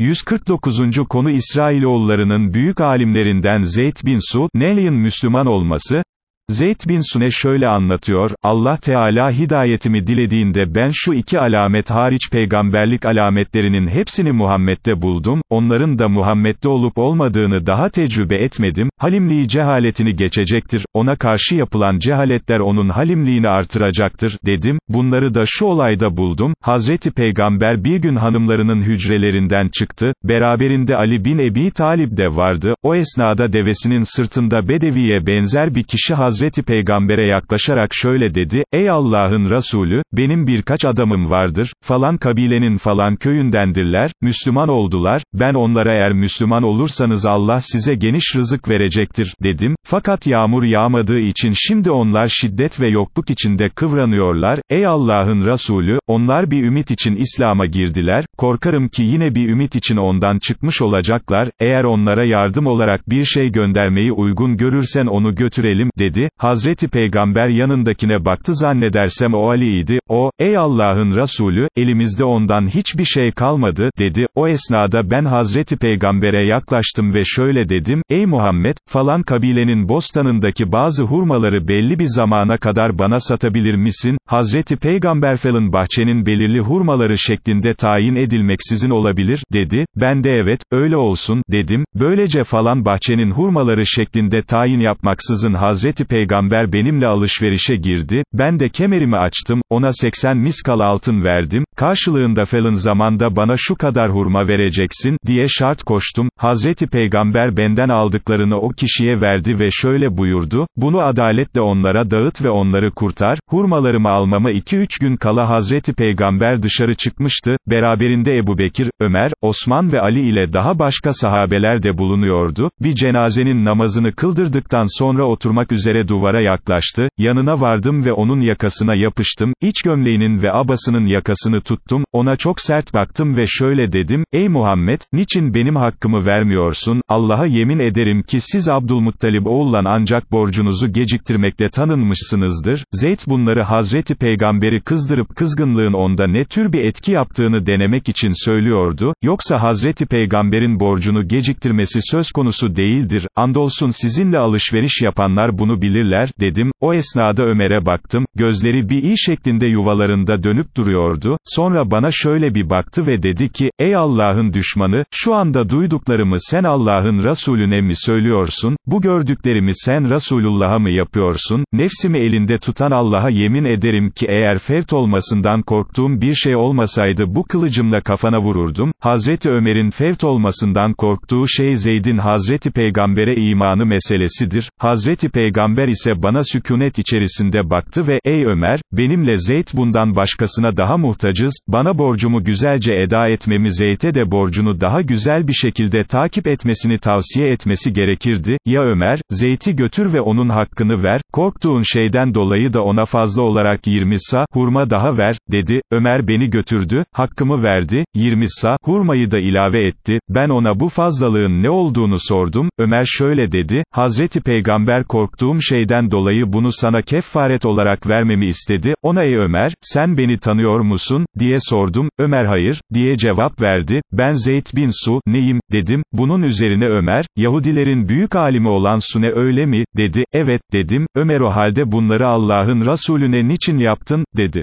149. konu İsrailoğullarının büyük alimlerinden Zeyd bin Su, Nehli'nin Müslüman olması, Zeyd bin Sune şöyle anlatıyor, Allah Teala hidayetimi dilediğinde ben şu iki alamet hariç peygamberlik alametlerinin hepsini Muhammed'de buldum, onların da Muhammed'de olup olmadığını daha tecrübe etmedim, halimliği cehaletini geçecektir, ona karşı yapılan cehaletler onun halimliğini artıracaktır, dedim, bunları da şu olayda buldum, Hazreti Peygamber bir gün hanımlarının hücrelerinden çıktı, beraberinde Ali bin Ebi Talib de vardı, o esnada devesinin sırtında Bedevi'ye benzer bir kişi Hazreti Hazreti Peygamber'e yaklaşarak şöyle dedi, Ey Allah'ın Resulü, benim birkaç adamım vardır, falan kabilenin falan köyündendirler, Müslüman oldular, ben onlara eğer Müslüman olursanız Allah size geniş rızık verecektir, dedim, fakat yağmur yağmadığı için şimdi onlar şiddet ve yokluk içinde kıvranıyorlar, ey Allah'ın Resulü, onlar bir ümit için İslam'a girdiler, korkarım ki yine bir ümit için ondan çıkmış olacaklar, eğer onlara yardım olarak bir şey göndermeyi uygun görürsen onu götürelim, dedi, Hazreti Peygamber yanındakine baktı zannedersem o Ali'ydi, o, ey Allah'ın Resulü, elimizde ondan hiçbir şey kalmadı, dedi, o esnada ben Hazreti Peygamber'e yaklaştım ve şöyle dedim, ey Muhammed, falan kabilenin bostanındaki bazı hurmaları belli bir zamana kadar bana satabilir misin, Hazreti Peygamber falan bahçenin belirli hurmaları şeklinde tayin edilmeksizin olabilir, dedi, ben de evet, öyle olsun, dedim, böylece falan bahçenin hurmaları şeklinde tayin yapmaksızın Hazreti Peygamber, benimle alışverişe girdi, ben de kemerimi açtım, ona 80 miskal altın verdim, karşılığında falan zamanda bana şu kadar hurma vereceksin, diye şart koştum, Hazreti Peygamber benden aldıklarını o kişiye verdi ve şöyle buyurdu, bunu adaletle onlara dağıt ve onları kurtar, hurmalarımı almama 2-3 gün kala Hazreti Peygamber dışarı çıkmıştı, beraberinde Ebu Bekir, Ömer, Osman ve Ali ile daha başka sahabeler de bulunuyordu, bir cenazenin namazını kıldırdıktan sonra oturmak üzere duvara yaklaştı, yanına vardım ve onun yakasına yapıştım, iç gömleğinin ve abasının yakasını tuttum, ona çok sert baktım ve şöyle dedim, ey Muhammed, niçin benim hakkımı vermiyorsun, Allah'a yemin ederim ki siz Abdülmuttalib oğullan ancak borcunuzu geciktirmekle tanınmışsınızdır, Zeyd bunları Hazreti Peygamberi kızdırıp kızgınlığın onda ne tür bir etki yaptığını denemek için söylüyordu, yoksa Hazreti Peygamberin borcunu geciktirmesi söz konusu değildir, andolsun sizinle alışveriş yapanlar bunu bilir olabilirler, dedim, o esnada Ömer'e baktım, gözleri bir iyi şeklinde yuvalarında dönüp duruyordu, sonra bana şöyle bir baktı ve dedi ki, ey Allah'ın düşmanı, şu anda duyduklarımı sen Allah'ın Resulüne mi söylüyorsun, bu gördüklerimi sen Resulullah'a mı yapıyorsun, nefsimi elinde tutan Allah'a yemin ederim ki eğer fevt olmasından korktuğum bir şey olmasaydı bu kılıcımla kafana vururdum, Hazreti Ömer'in fevt olmasından korktuğu şey Zeyd'in Hazreti Peygamber'e imanı meselesidir, Hazreti Peygamber ise bana sükunet içerisinde baktı ve, ey Ömer, benimle Zeyd bundan başkasına daha muhtacız, bana borcumu güzelce eda etmemi Zeyd'e de borcunu daha güzel bir şekilde takip etmesini tavsiye etmesi gerekirdi, ya Ömer, Zeyd'i götür ve onun hakkını ver, korktuğun şeyden dolayı da ona fazla olarak 20 sa, hurma daha ver, dedi, Ömer beni götürdü, hakkımı verdi, 20 sa, hurmayı da ilave etti, ben ona bu fazlalığın ne olduğunu sordum, Ömer şöyle dedi, Hazreti Peygamber korktuğum şeyden dolayı bunu sana kefaret olarak vermemi istedi, ona ey Ömer, sen beni tanıyor musun, diye sordum, Ömer hayır, diye cevap verdi, ben Zeyd bin Su, neyim, dedim, bunun üzerine Ömer, Yahudilerin büyük alimi olan Sune öyle mi, dedi, evet, dedim, Ömer o halde bunları Allah'ın Resulüne niçin yaptın, dedi.